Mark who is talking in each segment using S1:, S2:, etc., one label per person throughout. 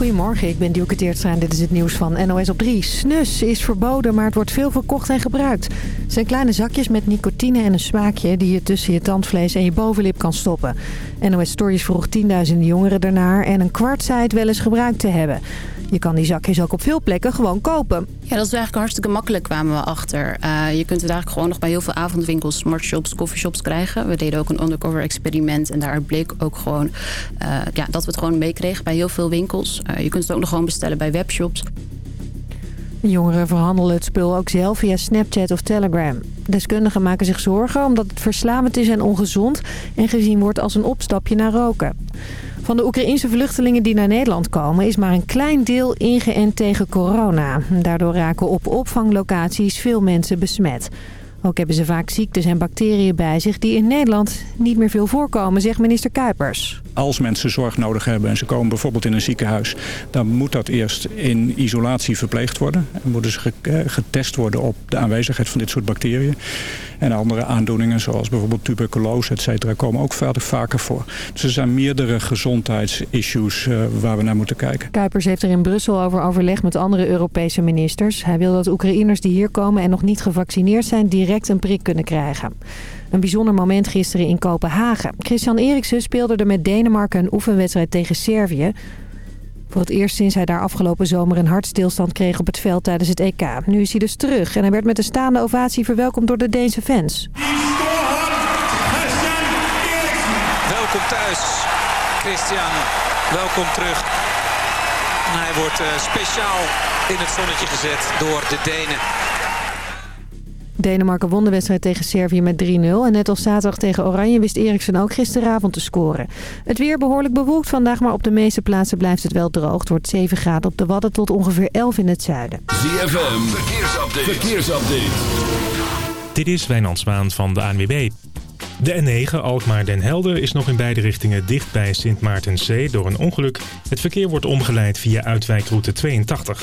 S1: Goedemorgen, ik ben Dielke en dit is het nieuws van NOS op 3. Snus is verboden, maar het wordt veel verkocht en gebruikt. Het zijn kleine zakjes met nicotine en een smaakje... die je tussen je tandvlees en je bovenlip kan stoppen. NOS Stories vroeg tienduizenden jongeren daarnaar... en een kwart zei het wel eens gebruikt te hebben. Je kan die zakjes ook op veel plekken gewoon kopen.
S2: Ja, dat is eigenlijk hartstikke makkelijk kwamen we achter. Uh, je kunt het eigenlijk gewoon nog bij heel veel avondwinkels, smartshops, coffeeshops krijgen. We deden ook een undercover experiment en daar bleek ook gewoon uh, ja, dat we het gewoon meekregen bij heel veel winkels. Uh, je kunt het ook nog gewoon bestellen bij webshops.
S1: Jongeren verhandelen het spul ook zelf via Snapchat of Telegram. Deskundigen maken zich zorgen omdat het verslavend is en ongezond... en gezien wordt als een opstapje naar roken. Van de Oekraïense vluchtelingen die naar Nederland komen... is maar een klein deel ingeënt tegen corona. Daardoor raken op opvanglocaties veel mensen besmet. Ook hebben ze vaak ziektes en bacteriën bij zich die in Nederland niet meer veel voorkomen, zegt minister Kuipers.
S3: Als mensen zorg nodig hebben en ze komen bijvoorbeeld in een ziekenhuis... dan moet dat eerst in isolatie verpleegd worden. En moeten ze getest worden op de aanwezigheid van dit soort bacteriën. En andere aandoeningen zoals bijvoorbeeld tuberculose, et cetera, komen ook verder vaker voor. Dus er zijn meerdere gezondheidsissues uh, waar we naar moeten kijken.
S1: Kuipers heeft er in Brussel over overleg met andere Europese ministers. Hij wil dat Oekraïners die hier komen en nog niet gevaccineerd zijn direct een prik kunnen krijgen. Een bijzonder moment gisteren in Kopenhagen. Christian Eriksen speelde er met Denemarken een oefenwedstrijd tegen Servië. Voor het eerst sinds hij daar afgelopen zomer een hartstilstand kreeg op het veld tijdens het EK. Nu is hij dus terug en hij werd met een staande ovatie verwelkomd door de Deense fans.
S4: Welkom thuis, Christian. Welkom terug. Hij wordt uh, speciaal in het zonnetje gezet door de Denen.
S1: Denemarken won de wedstrijd tegen Servië met 3-0. En net als zaterdag tegen Oranje wist Eriksen ook gisteravond te scoren. Het weer behoorlijk bewolkt vandaag, maar op de meeste plaatsen blijft het wel droog. Het wordt 7 graden op de Wadden tot ongeveer 11 in het zuiden.
S5: ZFM, verkeersupdate. verkeersupdate.
S6: Dit is Wijnand Zwaan van de ANWB. De N9 Alkmaar-Den Helder is nog in beide richtingen dicht bij Sint Maartenzee door een ongeluk. Het verkeer wordt omgeleid via uitwijkroute 82.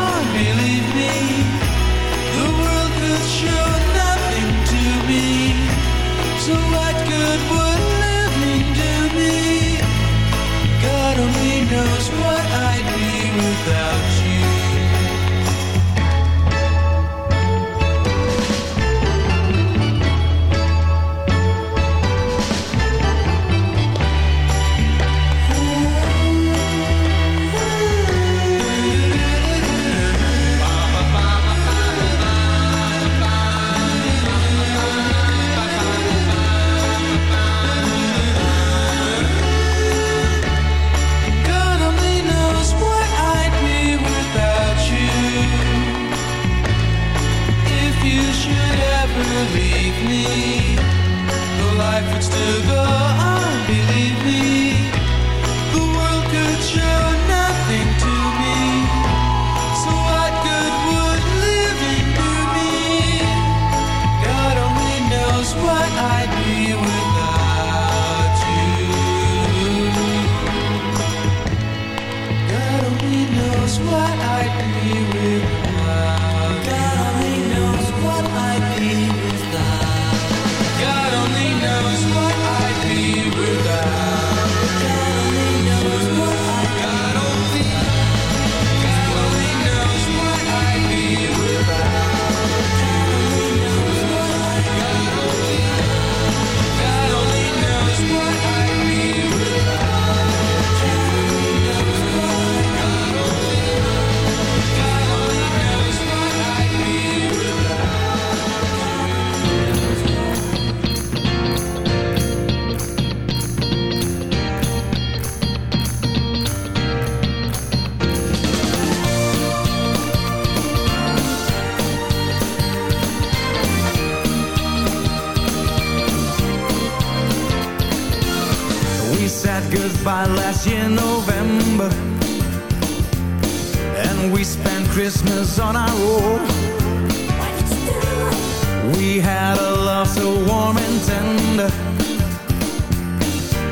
S7: so
S8: warm and tender.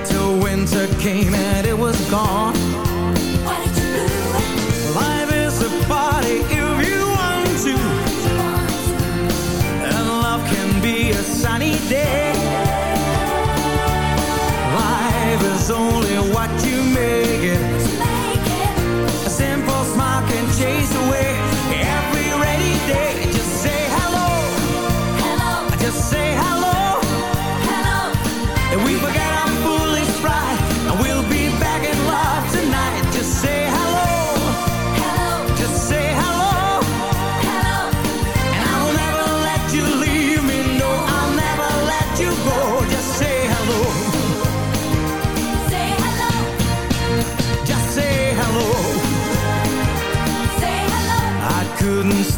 S8: Till winter came and it was gone. Life is a party if you want to. And love can be a sunny day.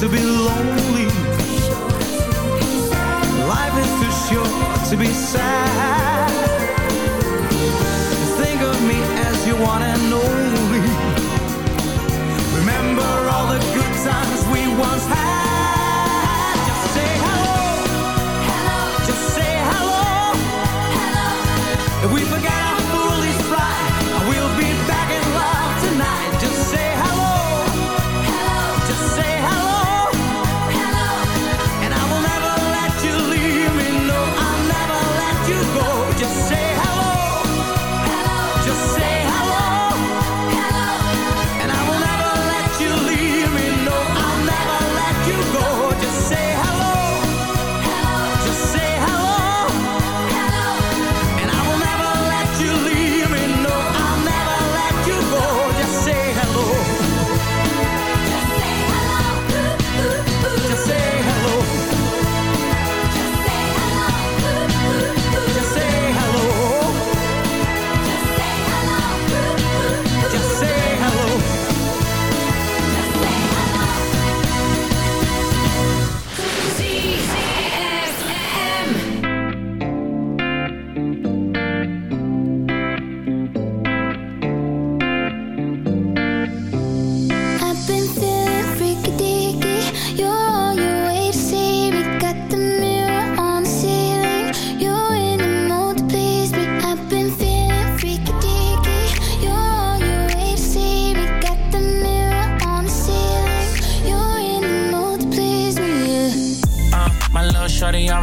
S8: to be lonely.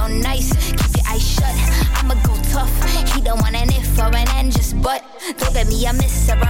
S9: on
S10: nice. Keep your eyes shut. I'ma go tough. He don't want an if or an and, just but. Don't get me, a miss her.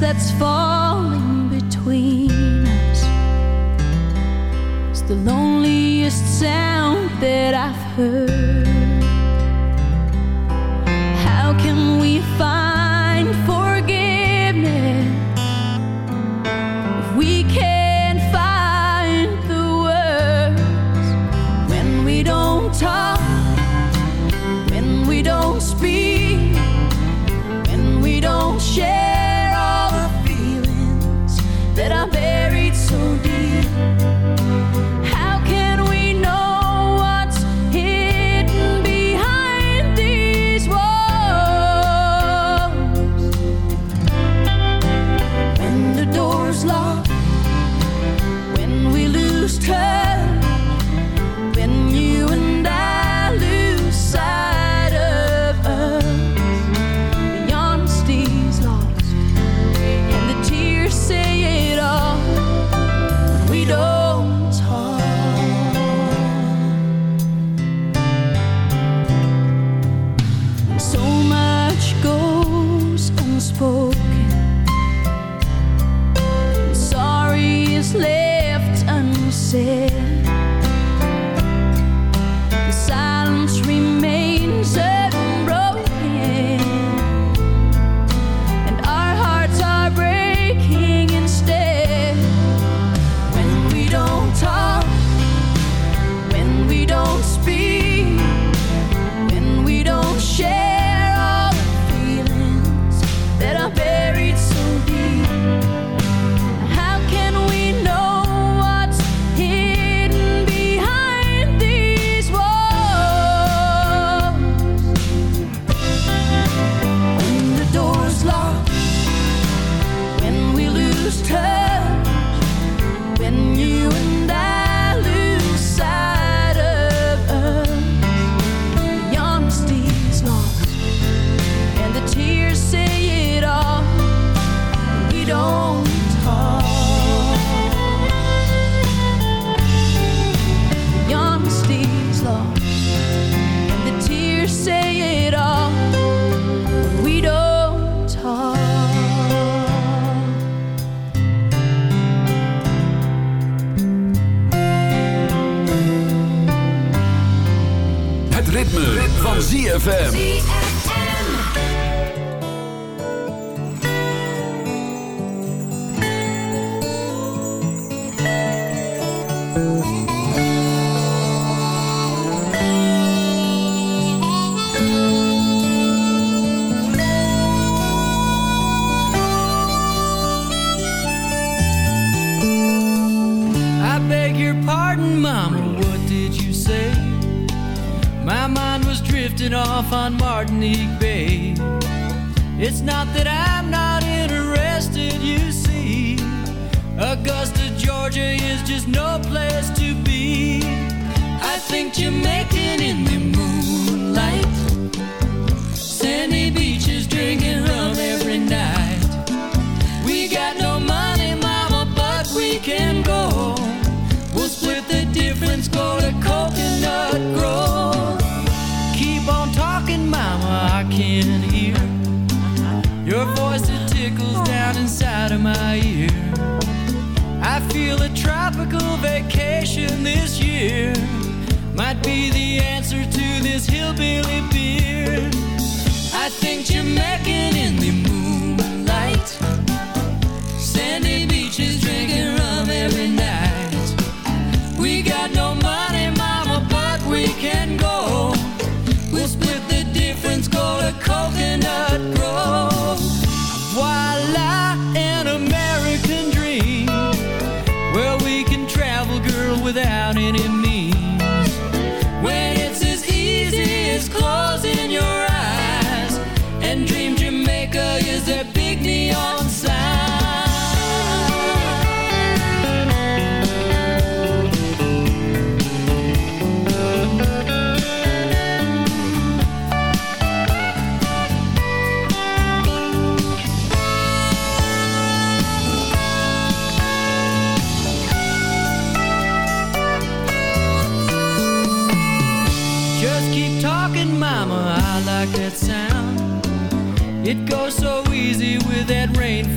S11: that's falling between us is the loneliest sound that I've heard.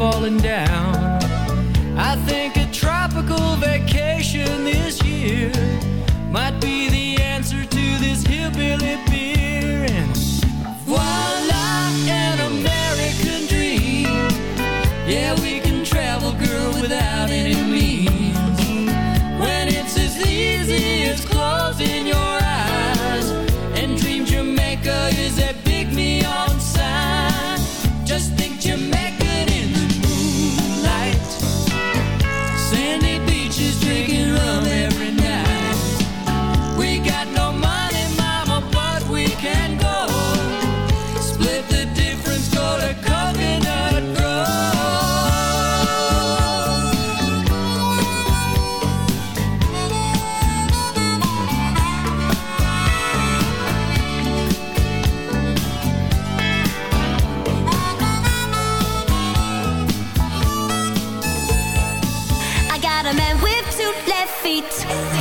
S12: Falling down.
S13: Feet.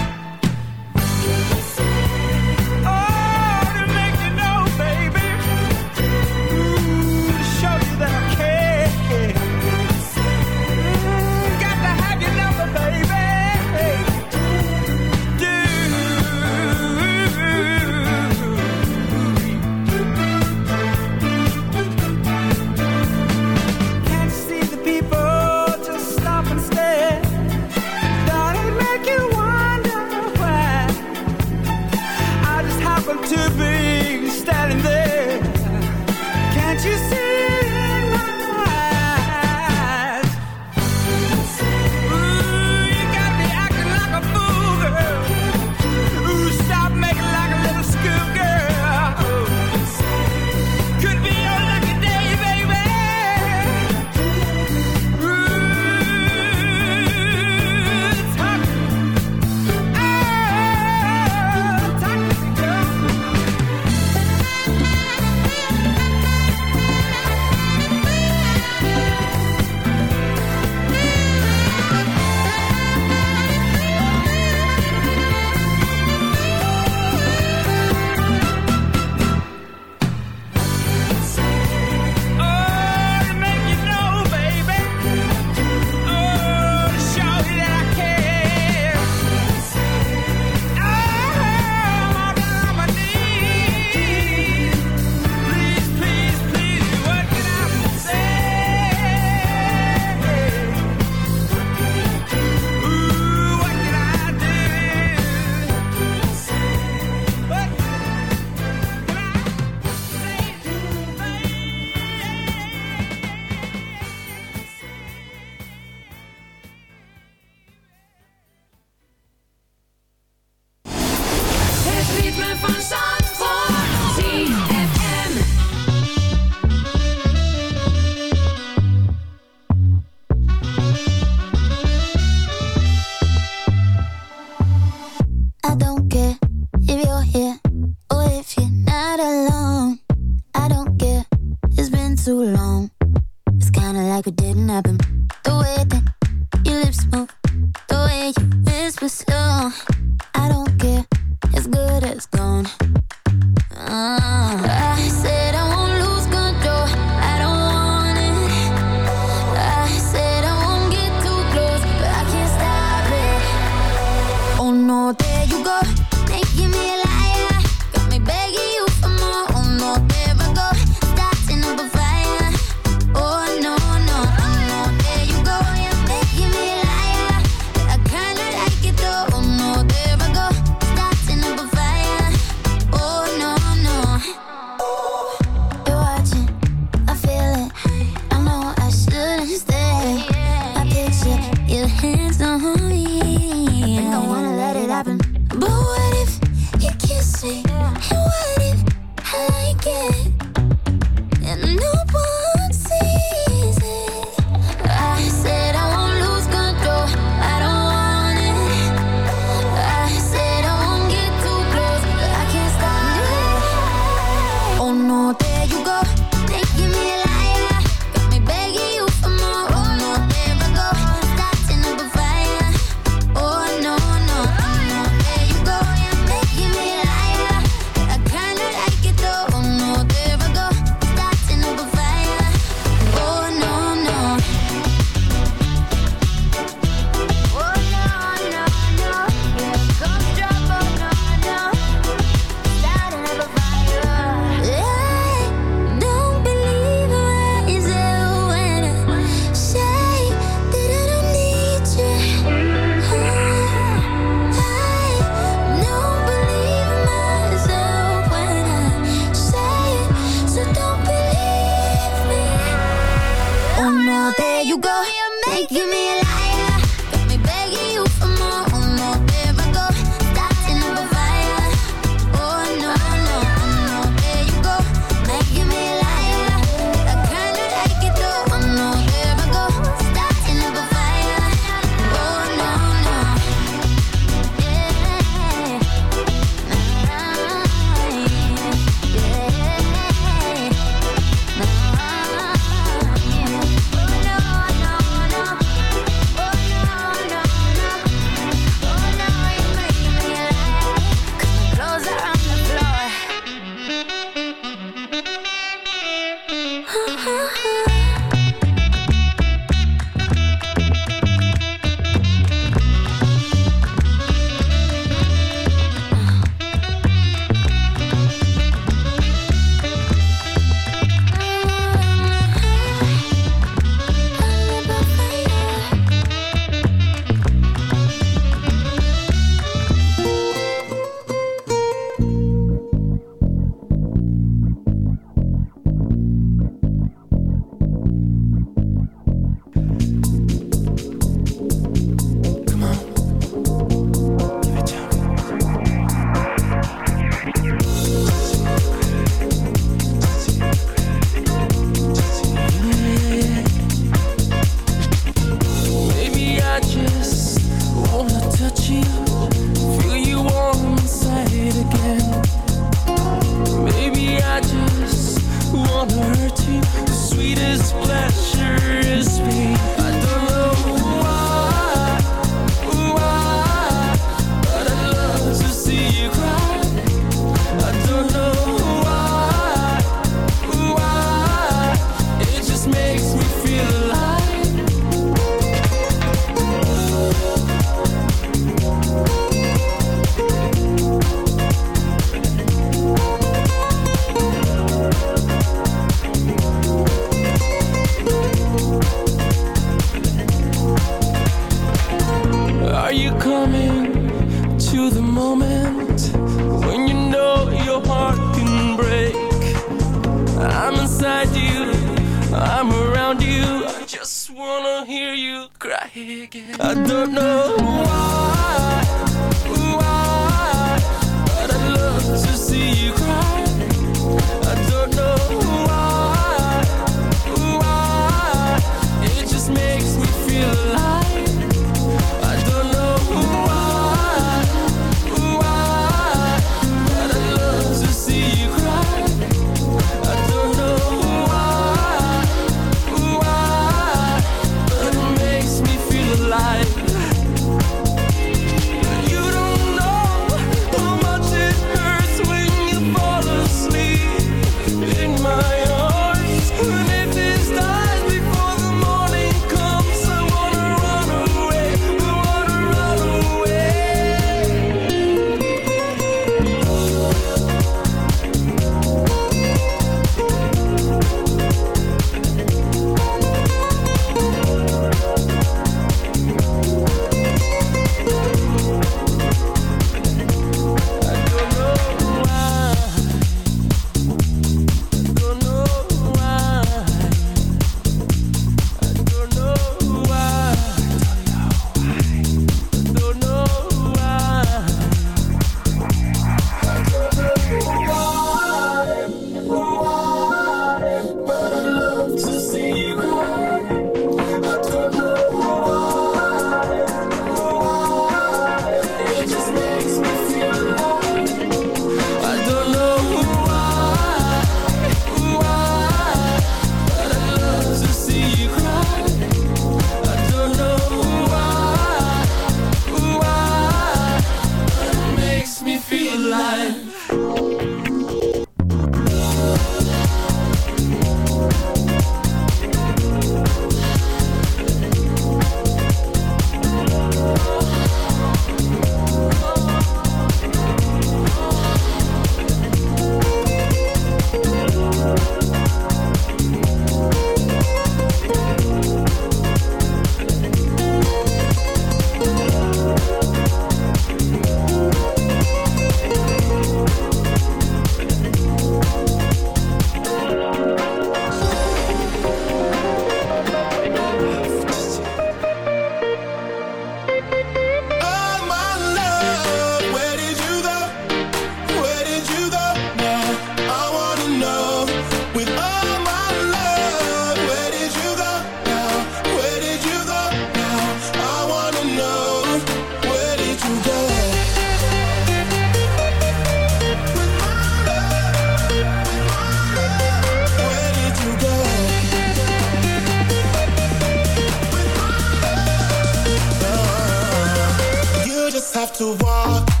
S14: have to
S15: walk.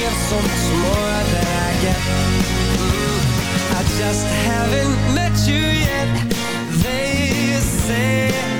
S8: give so much more than I get mm, I just haven't met you yet. They say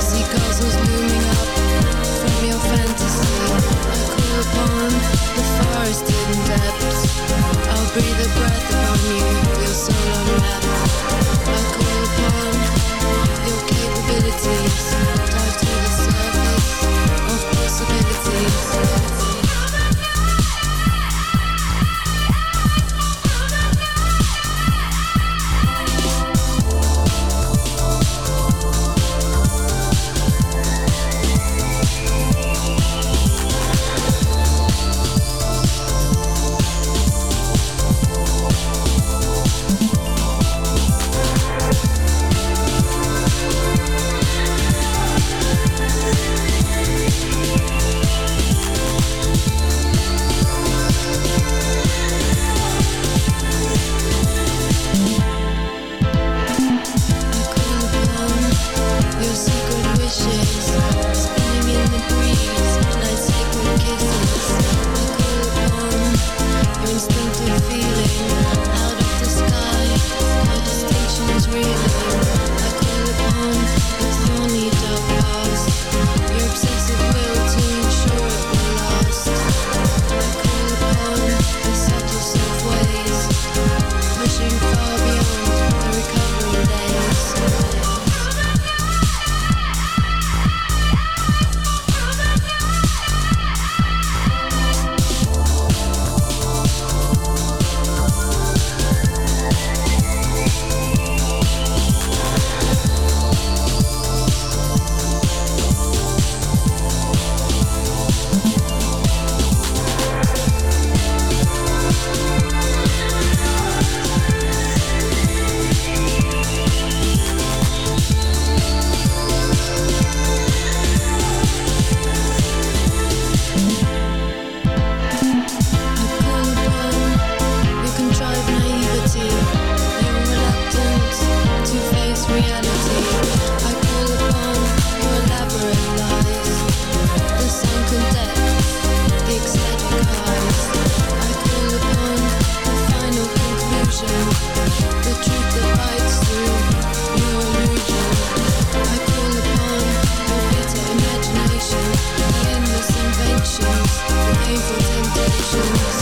S9: see castles looming up from your fantasy. I call upon the forest hidden depths. I'll breathe a breath upon you, your soul unwrapped. I call upon
S16: emotions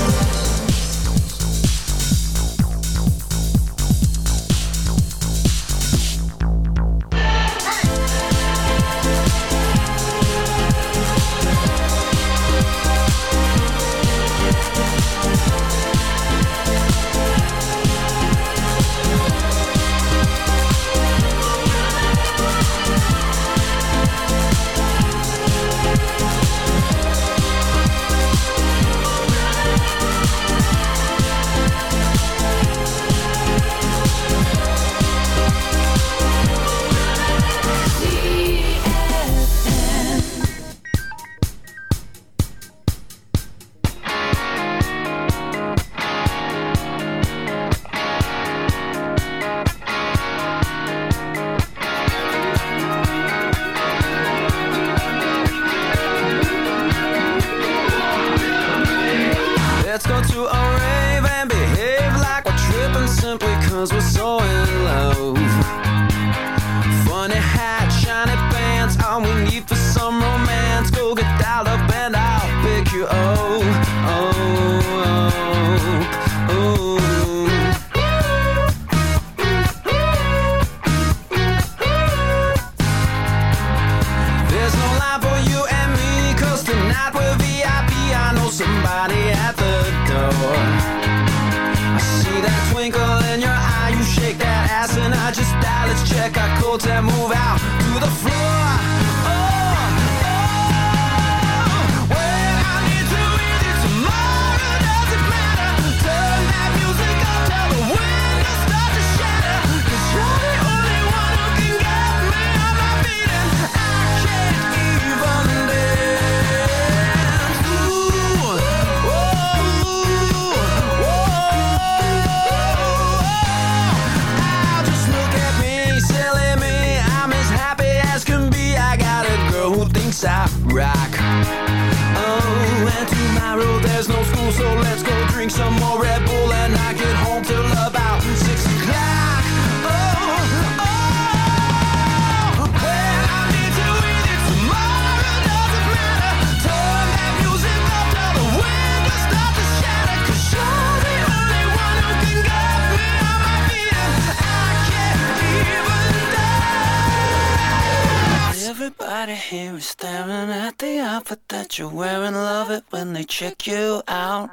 S16: you wear and love it when they check you out.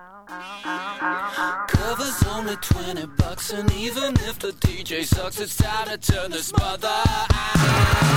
S16: Cover's only 20 bucks, and even if the DJ sucks, it's time to turn this mother out.